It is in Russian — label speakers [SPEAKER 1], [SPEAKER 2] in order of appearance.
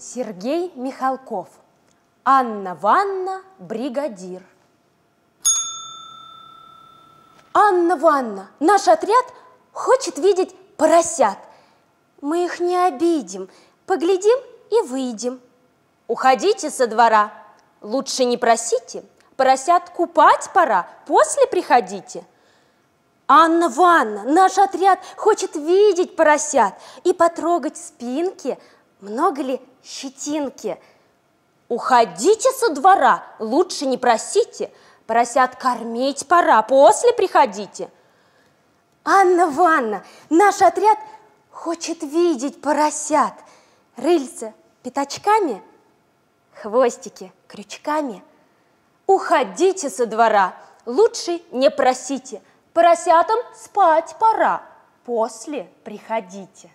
[SPEAKER 1] Сергей Михалков. Анна Ванна, бригадир. Анна Ванна, наш отряд хочет видеть поросят. Мы их не обидим, поглядим и выйдем. Уходите со двора, лучше не просите, поросят купать пора, после приходите. Анна Ванна, наш отряд хочет видеть поросят и потрогать спинки, много ли щетинки. Уходите со двора, лучше не просите, поросят кормить пора, после приходите. Анна Ванна, наш отряд хочет видеть поросят. Рыльца пятачками, хвостики крючками. Уходите со двора, лучше не просите – Поросятам спать пора, после приходите.